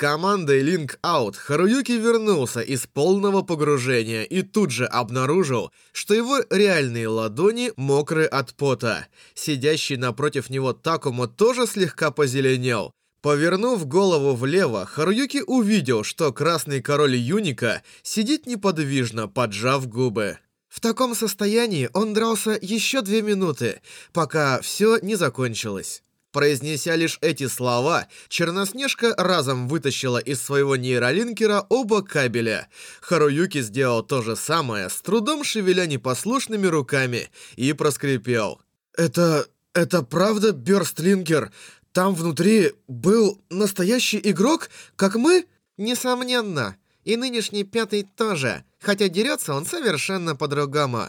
командой Link Out Харуюки вернулся из полного погружения и тут же обнаружил, что его реальные ладони мокры от пота. Сидящий напротив него Такому тоже слегка позеленел. Повернув голову влево, Харуюки увидел, что красный король Юника сидит неподвижно, поджав губы. В таком состоянии он дрался еще две минуты, пока все не закончилось. Произнеся лишь эти слова, Черноснежка разом вытащила из своего нейролинкера оба кабеля. Харуюки сделал то же самое, с трудом шевеля непослушными руками, и проскрипел. «Это... это правда Бёрстлинкер? Там внутри был настоящий игрок, как мы?» «Несомненно. И нынешний пятый тоже, хотя дерется он совершенно по-другому.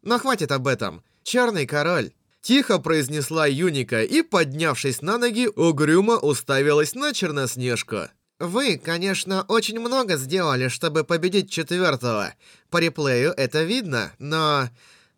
Но хватит об этом. Черный король». Тихо произнесла Юника и, поднявшись на ноги, угрюмо уставилась на Черноснежку. «Вы, конечно, очень много сделали, чтобы победить четвертого. По реплею это видно, но...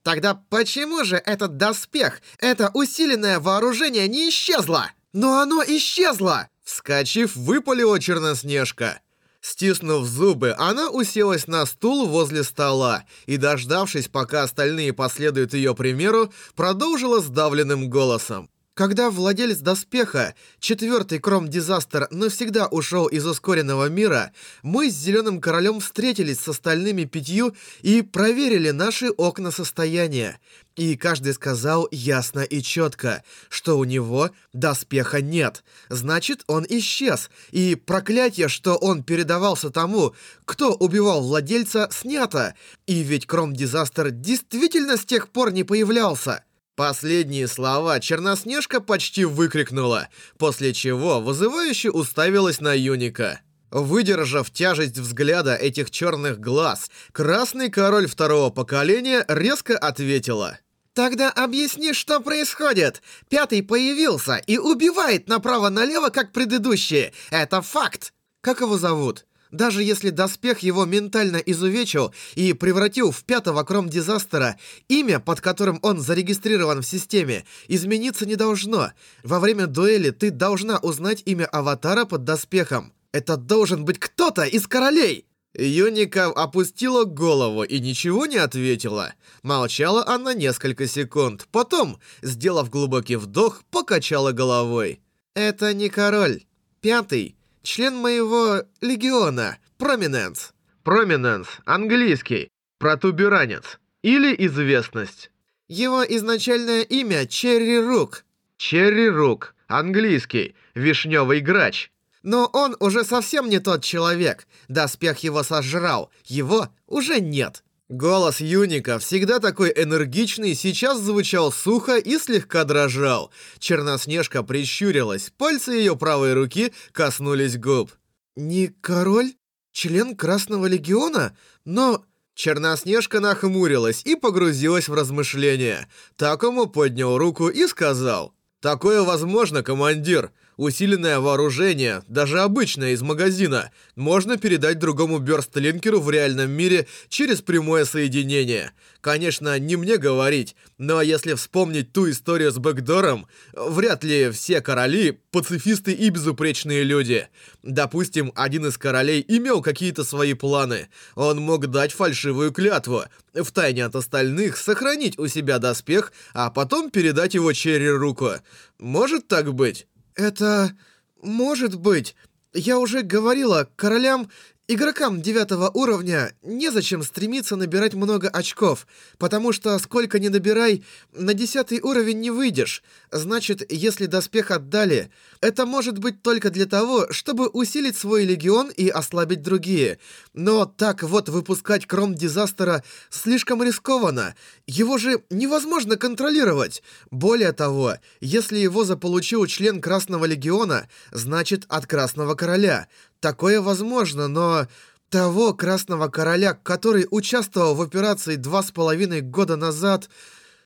Тогда почему же этот доспех, это усиленное вооружение не исчезло? Но оно исчезло!» Вскочив, выпалила Черноснежка. Стиснув зубы, она уселась на стул возле стола и, дождавшись, пока остальные последуют ее примеру, продолжила сдавленным голосом. Когда владелец доспеха, четвертый Кром-дизастер, навсегда ушел из ускоренного мира, мы с Зеленым Королем встретились с остальными пятью и проверили наши окна состояния. И каждый сказал ясно и четко, что у него доспеха нет. Значит, он исчез, и проклятие, что он передавался тому, кто убивал владельца, снято. И ведь Кром-дизастер действительно с тех пор не появлялся. Последние слова Черноснежка почти выкрикнула, после чего вызывающе уставилась на Юника. Выдержав тяжесть взгляда этих черных глаз, Красный Король второго поколения резко ответила. «Тогда объясни, что происходит. Пятый появился и убивает направо-налево, как предыдущие. Это факт!» «Как его зовут?» Даже если доспех его ментально изувечил и превратил в пятого кром-дизастера, имя, под которым он зарегистрирован в системе, измениться не должно. Во время дуэли ты должна узнать имя аватара под доспехом. Это должен быть кто-то из королей! Юника опустила голову и ничего не ответила. Молчала она несколько секунд. Потом, сделав глубокий вдох, покачала головой. «Это не король. Пятый член моего легиона, Проминенс. Проминенс, английский, протуберанец или известность. Его изначальное имя Черри Рук. Черри Рук, английский, вишневый грач. Но он уже совсем не тот человек. Доспех его сожрал, его уже нет. Голос Юника, всегда такой энергичный, сейчас звучал сухо и слегка дрожал. Черноснежка прищурилась, пальцы ее правой руки коснулись губ. «Не король? Член Красного Легиона? Но...» Черноснежка нахмурилась и погрузилась в размышления. Такому поднял руку и сказал. «Такое возможно, командир. Усиленное вооружение, даже обычное из магазина, можно передать другому бёрстлинкеру в реальном мире через прямое соединение. Конечно, не мне говорить, но если вспомнить ту историю с бэкдором, вряд ли все короли – пацифисты и безупречные люди. Допустим, один из королей имел какие-то свои планы. Он мог дать фальшивую клятву, втайне от остальных сохранить у себя доспех, а потом передать его Черри руку. Может так быть? «Это... может быть. Я уже говорила, королям Игрокам девятого уровня незачем стремиться набирать много очков, потому что сколько ни набирай, на десятый уровень не выйдешь. Значит, если доспех отдали, это может быть только для того, чтобы усилить свой легион и ослабить другие. Но так вот выпускать Кром Дизастера слишком рискованно. Его же невозможно контролировать. Более того, если его заполучил член Красного Легиона, значит от Красного Короля. Такое возможно, но... Того Красного Короля, который участвовал в операции два с половиной года назад...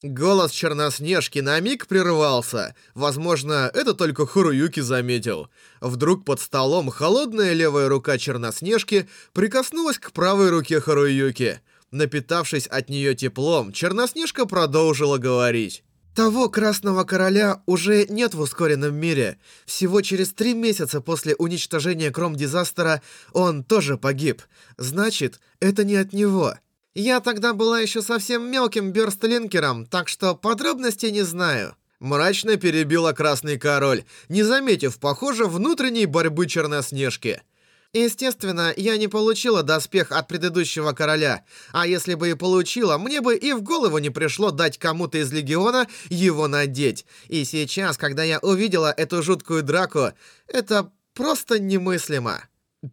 Голос Черноснежки на миг прервался. Возможно, это только Хуруюки заметил. Вдруг под столом холодная левая рука Черноснежки прикоснулась к правой руке Харуюки. Напитавшись от нее теплом, Черноснежка продолжила говорить. Того Красного Короля уже нет в ускоренном мире. Всего через три месяца после уничтожения Кром-Дизастера он тоже погиб. Значит, это не от него. Я тогда была еще совсем мелким бёрстлинкером, так что подробностей не знаю. Мрачно перебила Красный Король, не заметив, похоже, внутренней борьбы Черноснежки. Естественно, я не получила доспех от предыдущего короля, а если бы и получила, мне бы и в голову не пришло дать кому-то из легиона его надеть. И сейчас, когда я увидела эту жуткую драку, это просто немыслимо.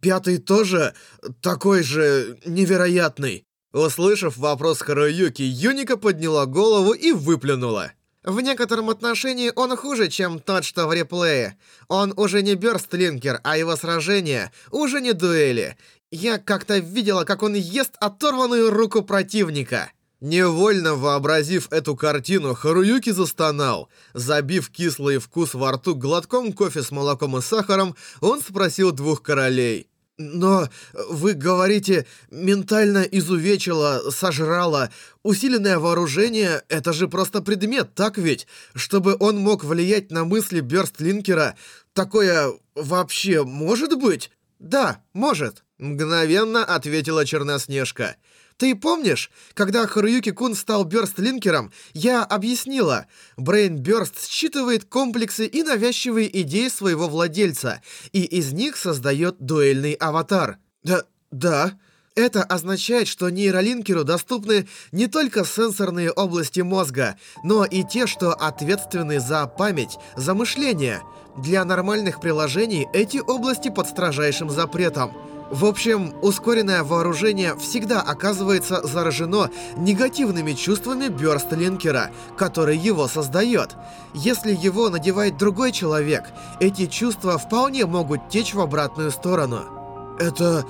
Пятый тоже такой же невероятный. Услышав вопрос Харуюки, Юника подняла голову и выплюнула. В некотором отношении он хуже, чем тот, что в реплее. Он уже не бёрстлинкер, а его сражения уже не дуэли. Я как-то видела, как он ест оторванную руку противника. Невольно вообразив эту картину, Харуюки застонал. Забив кислый вкус во рту глотком кофе с молоком и сахаром, он спросил двух королей. Но вы говорите, ментально изувечило, сожрало. Усиленное вооружение — это же просто предмет, так ведь? Чтобы он мог влиять на мысли Бёрстлинкера, такое вообще может быть? Да, может. Мгновенно ответила Черноснежка. Ты помнишь, когда Харуюки-кун стал Бёрстлинкером, я объяснила, Брейн Бёрст считывает комплексы и навязчивые идеи своего владельца, и из них создает дуэльный аватар. Да, да. Это означает, что нейролинкеру доступны не только сенсорные области мозга, но и те, что ответственны за память, за мышление. Для нормальных приложений эти области под строжайшим запретом. В общем, ускоренное вооружение всегда оказывается заражено негативными чувствами Бёрстлинкера, который его создает. Если его надевает другой человек, эти чувства вполне могут течь в обратную сторону. Это...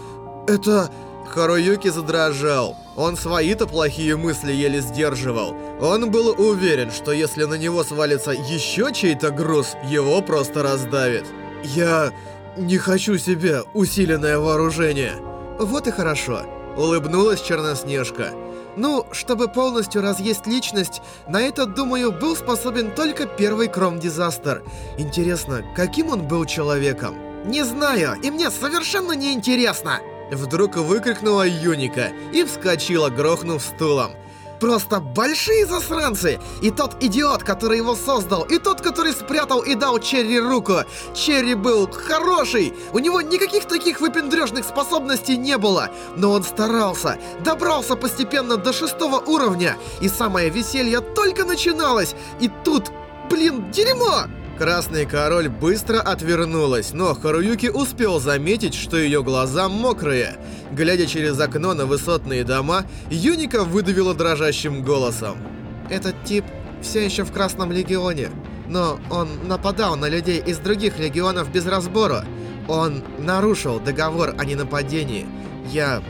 это... Харуюки задрожал. Он свои-то плохие мысли еле сдерживал. Он был уверен, что если на него свалится еще чей-то груз, его просто раздавит. Я... «Не хочу себе усиленное вооружение!» «Вот и хорошо», — улыбнулась Черноснежка. «Ну, чтобы полностью разъесть личность, на это, думаю, был способен только первый Кром-дизастер. Интересно, каким он был человеком?» «Не знаю, и мне совершенно не интересно!» Вдруг выкрикнула Юника и вскочила, грохнув стулом. Просто большие засранцы! И тот идиот, который его создал, и тот, который спрятал и дал Черри руку. Черри был хороший! У него никаких таких выпендрежных способностей не было. Но он старался, добрался постепенно до шестого уровня. И самое веселье только начиналось. И тут, блин, дерьмо! Красный король быстро отвернулась, но Харуюки успел заметить, что ее глаза мокрые. Глядя через окно на высотные дома, Юника выдавила дрожащим голосом. «Этот тип все еще в Красном Легионе, но он нападал на людей из других легионов без разбора. Он нарушил договор о ненападении. Я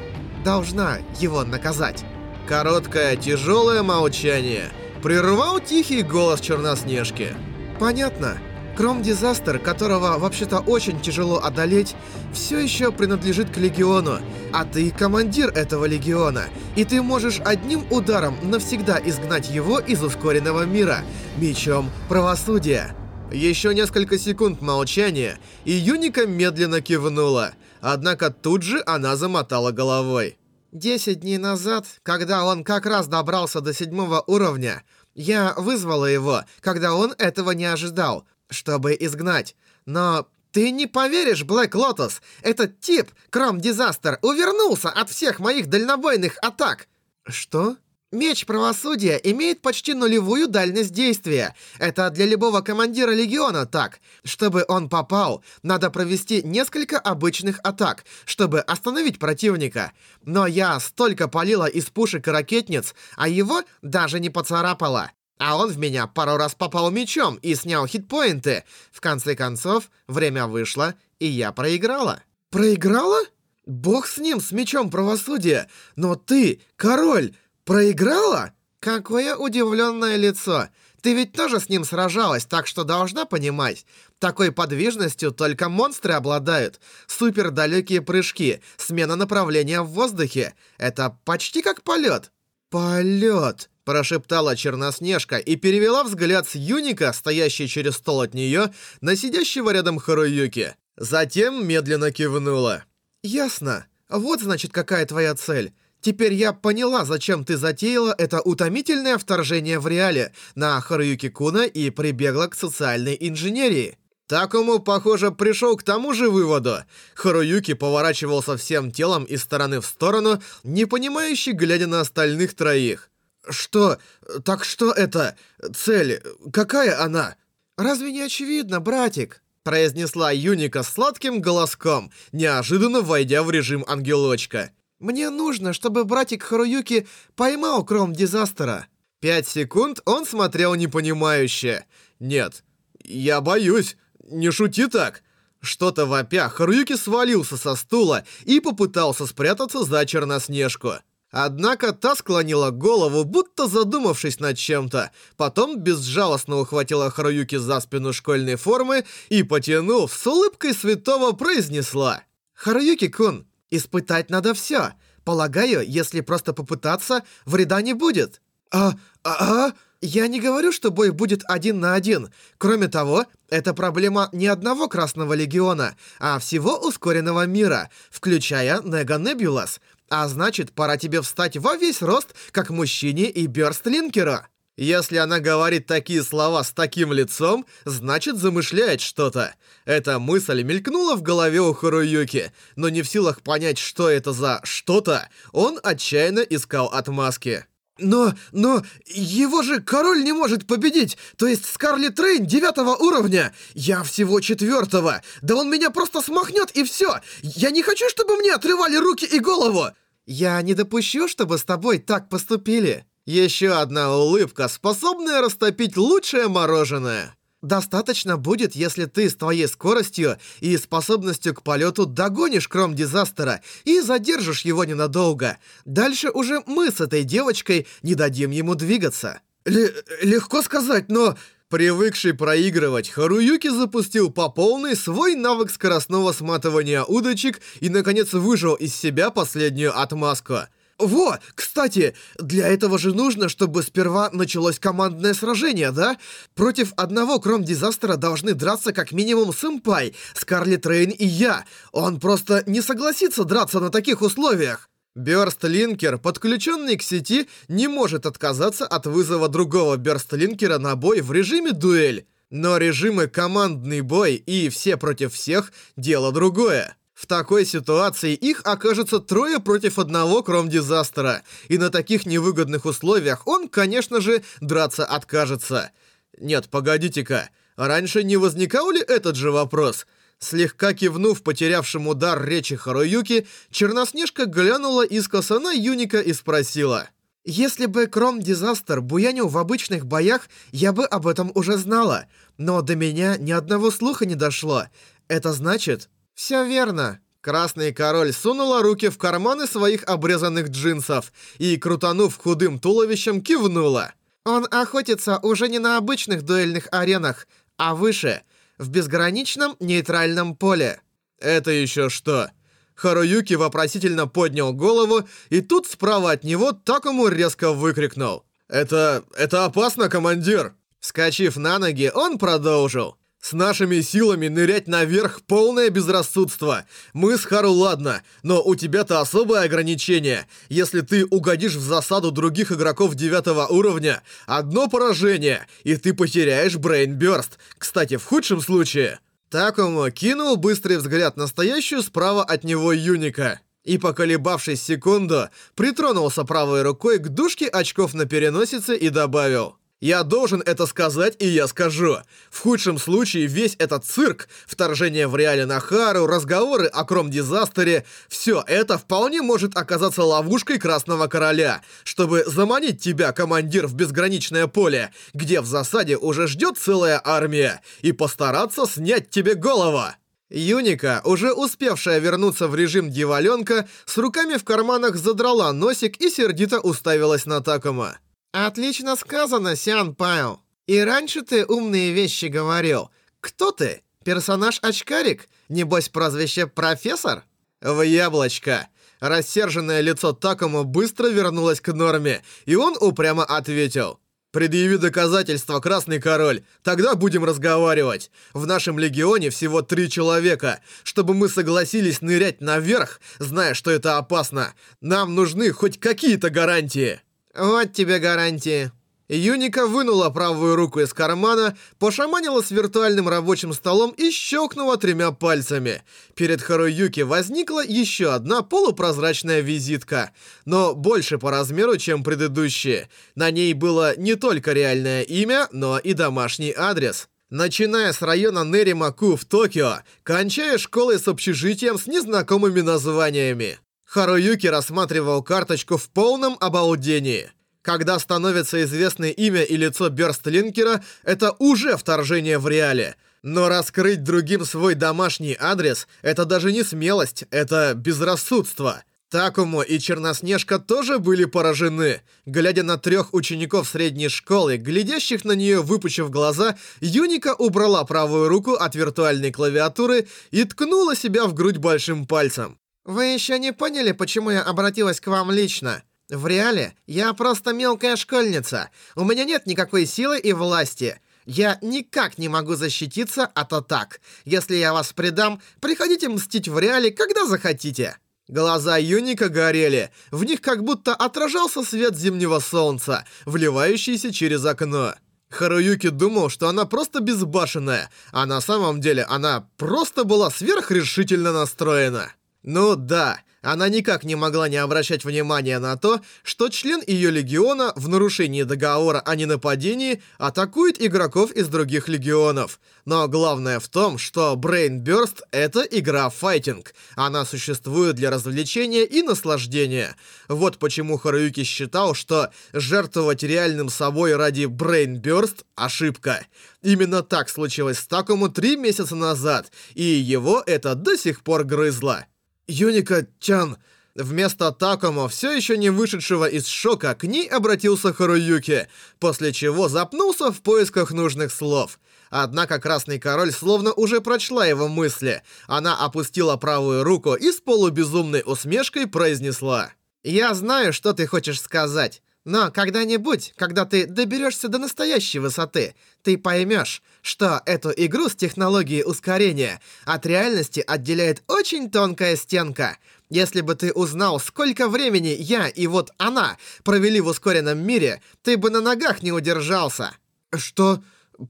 должна его наказать». Короткое, тяжелое молчание прервал тихий голос Черноснежки. Понятно. Кром-дизастер, которого вообще-то очень тяжело одолеть, все еще принадлежит к Легиону, а ты командир этого Легиона, и ты можешь одним ударом навсегда изгнать его из ускоренного мира, мечом правосудия. Еще несколько секунд молчания, и Юника медленно кивнула, однако тут же она замотала головой. Десять дней назад, когда он как раз добрался до седьмого уровня, я вызвала его, когда он этого не ожидал, чтобы изгнать. Но ты не поверишь, Блэк Лотос, этот тип, Кром Дизастер, увернулся от всех моих дальнобойных атак. Что? Меч правосудия имеет почти нулевую дальность действия. Это для любого командира легиона так. Чтобы он попал, надо провести несколько обычных атак, чтобы остановить противника. Но я столько полила из пушек и ракетниц, а его даже не поцарапало. А он в меня пару раз попал мечом и снял хитпоинты. В конце концов, время вышло, и я проиграла. Проиграла? Бог с ним, с мечом правосудия. Но ты, король, «Проиграла? Какое удивленное лицо! Ты ведь тоже с ним сражалась, так что должна понимать. Такой подвижностью только монстры обладают. Супер далекие прыжки, смена направления в воздухе. Это почти как полет». «Полет!» Прошептала Черноснежка и перевела взгляд с Юника, стоящий через стол от нее, на сидящего рядом Харуюки. Затем медленно кивнула. «Ясно. Вот, значит, какая твоя цель. Теперь я поняла, зачем ты затеяла это утомительное вторжение в реале на Харуюки Куна и прибегла к социальной инженерии». Такому, похоже, пришел к тому же выводу. Харуюки поворачивался всем телом из стороны в сторону, не понимающий, глядя на остальных троих. «Что? Так что это? Цель? Какая она?» «Разве не очевидно, братик?» произнесла Юника сладким голоском, неожиданно войдя в режим ангелочка. «Мне нужно, чтобы братик Харуюки поймал Кром Дизастера». Пять секунд он смотрел непонимающе. «Нет, я боюсь. Не шути так». Что-то вопя, Харуюки свалился со стула и попытался спрятаться за Черноснежку. Однако та склонила голову, будто задумавшись над чем-то. Потом безжалостно ухватила Харуюки за спину школьной формы и, потянув, с улыбкой святого произнесла. «Харуюки-кун, испытать надо все. Полагаю, если просто попытаться, вреда не будет». «А... а... а...» Я не говорю, что бой будет один на один. Кроме того, это проблема не одного Красного Легиона, а всего ускоренного мира, включая Нега Небулас. А значит, пора тебе встать во весь рост, как мужчине и Бёрстлинкеру. Если она говорит такие слова с таким лицом, значит замышляет что-то. Эта мысль мелькнула в голове у Харуюки, но не в силах понять, что это за «что-то», он отчаянно искал отмазки. «Но, но, его же король не может победить, то есть Скарлетт Рейн девятого уровня, я всего четвертого, да он меня просто смахнет и все, я не хочу, чтобы мне отрывали руки и голову!» «Я не допущу, чтобы с тобой так поступили». Еще одна улыбка, способная растопить лучшее мороженое. Достаточно будет, если ты с твоей скоростью и способностью к полету догонишь Кром Дизастера и задержишь его ненадолго. Дальше уже мы с этой девочкой не дадим ему двигаться. Л легко сказать, но... Привыкший проигрывать, Харуюки запустил по полной свой навык скоростного сматывания удочек и, наконец, выжил из себя последнюю отмазку — во, кстати, для этого же нужно, чтобы сперва началось командное сражение, да? Против одного Кром Дизастера должны драться как минимум Сэмпай, Скарлетт Рейн и я. Он просто не согласится драться на таких условиях. Бёрст-линкер, подключенный к сети, не может отказаться от вызова другого Бёрст-линкера на бой в режиме дуэль. Но режимы командный бой и все против всех – дело другое. В такой ситуации их окажется трое против одного кром-дизастера, и на таких невыгодных условиях он, конечно же, драться откажется. Нет, погодите-ка, раньше не возникал ли этот же вопрос? Слегка кивнув потерявшему дар речи Харуюки, Черноснежка глянула искоса на Юника и спросила. «Если бы Кром-дизастер буянил в обычных боях, я бы об этом уже знала. Но до меня ни одного слуха не дошло. Это значит, «Все верно». Красный король сунула руки в карманы своих обрезанных джинсов и, крутанув худым туловищем, кивнула. «Он охотится уже не на обычных дуэльных аренах, а выше, в безграничном нейтральном поле». «Это еще что?» Харуюки вопросительно поднял голову, и тут справа от него Такому резко выкрикнул. «Это... это опасно, командир!» Скачив на ноги, он продолжил. С нашими силами нырять наверх — полное безрассудство. Мы с Хару ладно, но у тебя-то особое ограничение. Если ты угодишь в засаду других игроков девятого уровня, одно поражение, и ты потеряешь брейнбёрст. Кстати, в худшем случае... Такому кинул быстрый взгляд на стоящую справа от него Юника. И, поколебавшись секунду, притронулся правой рукой к дужке очков на переносице и добавил... Я должен это сказать, и я скажу. В худшем случае весь этот цирк, вторжение в реале на Хару, разговоры о кром-дизастере, все это вполне может оказаться ловушкой Красного Короля, чтобы заманить тебя, командир, в безграничное поле, где в засаде уже ждет целая армия, и постараться снять тебе голову. Юника, уже успевшая вернуться в режим дьяволенка, с руками в карманах задрала носик и сердито уставилась на Такома. «Отлично сказано, Сиан Пайо. И раньше ты умные вещи говорил. Кто ты? Персонаж-очкарик? Небось, прозвище «Профессор»?» «В яблочко. Рассерженное лицо Такому быстро вернулось к норме, и он упрямо ответил. «Предъяви доказательства, Красный Король, тогда будем разговаривать. В нашем легионе всего три человека. Чтобы мы согласились нырять наверх, зная, что это опасно, нам нужны хоть какие-то гарантии». «Вот тебе гарантии». Юника вынула правую руку из кармана, пошаманила с виртуальным рабочим столом и щелкнула тремя пальцами. Перед Харуюки возникла еще одна полупрозрачная визитка, но больше по размеру, чем предыдущие. На ней было не только реальное имя, но и домашний адрес. Начиная с района Неримаку в Токио, кончая школой с общежитием с незнакомыми названиями. Харуюки рассматривал карточку в полном обалдении. Когда становится известно имя и лицо Бёрстлинкера, это уже вторжение в реале. Но раскрыть другим свой домашний адрес — это даже не смелость, это безрассудство. Такому и Черноснежка тоже были поражены. Глядя на трех учеников средней школы, глядящих на нее выпучив глаза, Юника убрала правую руку от виртуальной клавиатуры и ткнула себя в грудь большим пальцем. «Вы еще не поняли, почему я обратилась к вам лично?» В реале я просто мелкая школьница. У меня нет никакой силы и власти. Я никак не могу защититься от атак. Если я вас предам, приходите мстить в реале, когда захотите». Глаза Юника горели. В них как будто отражался свет зимнего солнца, вливающийся через окно. Харуюки думал, что она просто безбашенная, а на самом деле она просто была сверхрешительно настроена. Ну да, она никак не могла не обращать внимания на то, что член ее легиона в нарушении договора о ненападении атакует игроков из других легионов. Но главное в том, что Brain Burst — это игра файтинг. Она существует для развлечения и наслаждения. Вот почему Харуюки считал, что жертвовать реальным собой ради Brain Burst — ошибка. Именно так случилось с Такому три месяца назад, и его это до сих пор грызло. «Юника-чан!» Вместо Такому, все еще не вышедшего из шока, к ней обратился Харуюки, после чего запнулся в поисках нужных слов. Однако Красный Король словно уже прочла его мысли. Она опустила правую руку и с полубезумной усмешкой произнесла. «Я знаю, что ты хочешь сказать. Но когда-нибудь, когда ты доберешься до настоящей высоты, ты поймешь, что эту игру с технологией ускорения от реальности отделяет очень тонкая стенка. Если бы ты узнал, сколько времени я и вот она провели в ускоренном мире, ты бы на ногах не удержался. Что?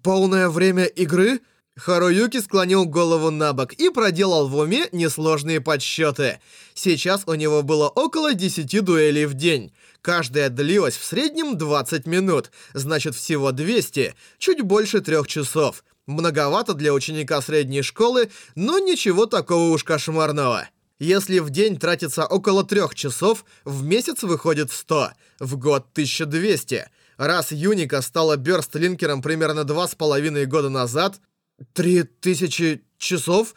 Полное время игры? Харуюки склонил голову на бок и проделал в уме несложные подсчеты. Сейчас у него было около 10 дуэлей в день. Каждая длилась в среднем 20 минут, значит всего 200, чуть больше трех часов. Многовато для ученика средней школы, но ничего такого уж кошмарного. Если в день тратится около трех часов, в месяц выходит 100, в год 1200. Раз Юника стала бёрстлинкером примерно два с половиной года назад... 3000 часов?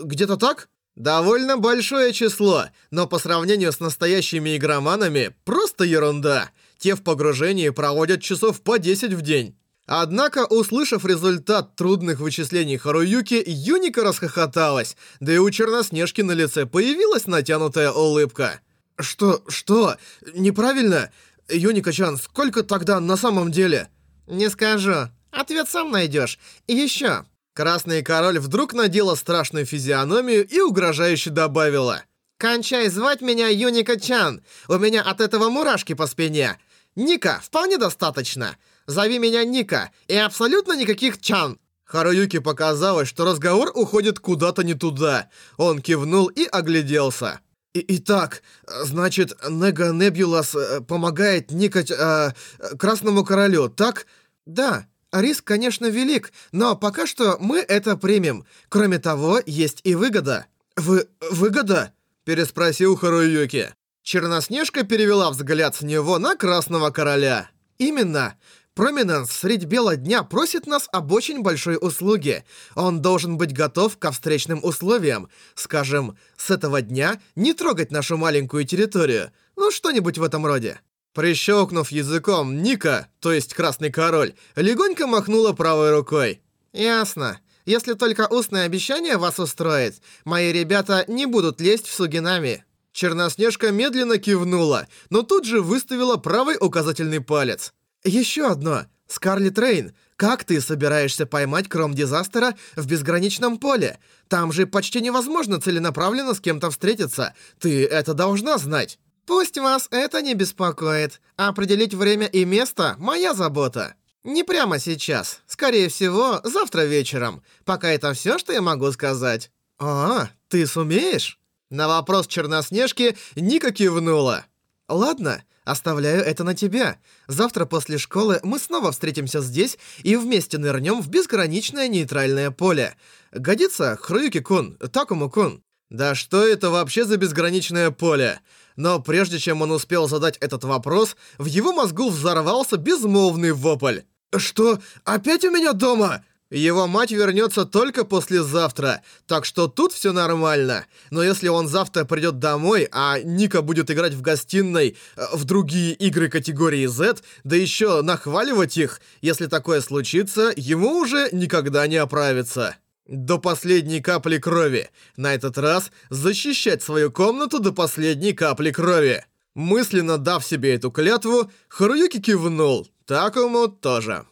Где-то так? Довольно большое число, но по сравнению с настоящими игроманами, просто ерунда. Те в погружении проводят часов по 10 в день. Однако, услышав результат трудных вычислений Харуюки, Юника расхохоталась, да и у Черноснежки на лице появилась натянутая улыбка. «Что? Что? Неправильно? Юника-чан, сколько тогда на самом деле?» «Не скажу. Ответ сам найдешь. И еще, Красный король вдруг надела страшную физиономию и угрожающе добавила. «Кончай звать меня Юника-чан. У меня от этого мурашки по спине. Ника, вполне достаточно. Зови меня Ника, и абсолютно никаких чан». Харуюки показалось, что разговор уходит куда-то не туда. Он кивнул и огляделся. И «Итак, значит, Нега Небулас э, помогает никать э, Красному Королю, так?» «Да, Риск, конечно, велик, но пока что мы это примем. Кроме того, есть и выгода». «Вы... выгода?» – переспросил Харуюки. Черноснежка перевела взгляд с него на Красного Короля. «Именно. Проминенс средь бела дня просит нас об очень большой услуге. Он должен быть готов ко встречным условиям. Скажем, с этого дня не трогать нашу маленькую территорию. Ну, что-нибудь в этом роде». Прищелкнув языком, Ника, то есть Красный Король, легонько махнула правой рукой. «Ясно. Если только устное обещание вас устроит, мои ребята не будут лезть в Сугинами». Черноснежка медленно кивнула, но тут же выставила правый указательный палец. «Еще одно. Скарлетт Рейн, как ты собираешься поймать Кром Дизастера в безграничном поле? Там же почти невозможно целенаправленно с кем-то встретиться. Ты это должна знать». «Пусть вас это не беспокоит. Определить время и место — моя забота. Не прямо сейчас. Скорее всего, завтра вечером. Пока это все, что я могу сказать». «А, ты сумеешь?» На вопрос Черноснежки Ника кивнула. «Ладно, оставляю это на тебя. Завтра после школы мы снова встретимся здесь и вместе нырнем в безграничное нейтральное поле. Годится, Хруюки-кун, Такому-кун?» Да что это вообще за безграничное поле? Но прежде чем он успел задать этот вопрос, в его мозгу взорвался безмолвный вопль. «Что? Опять у меня дома?» Его мать вернется только послезавтра, так что тут все нормально. Но если он завтра придет домой, а Ника будет играть в гостиной э, в другие игры категории Z, да еще нахваливать их, если такое случится, ему уже никогда не оправится. До последней капли крови. На этот раз защищать свою комнату до последней капли крови. Мысленно дав себе эту клятву, Харуюки кивнул. Такому тоже.